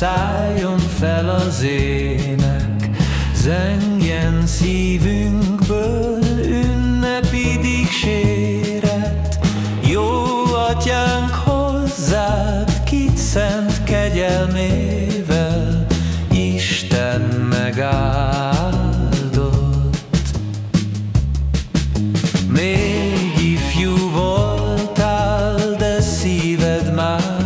szálljon fel az ének, zengjen szívünkből ünnepi dicséret. Jó atyánk hozzád, kit szent kegyelmével, Isten megáldott. Még ifjú voltál, de szíved már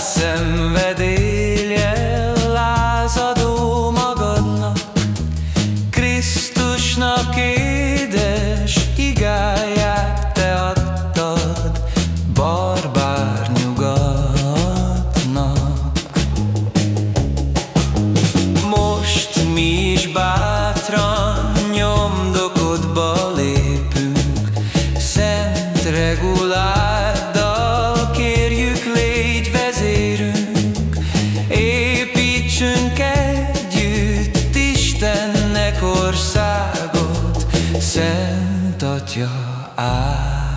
sen ve szentatja át.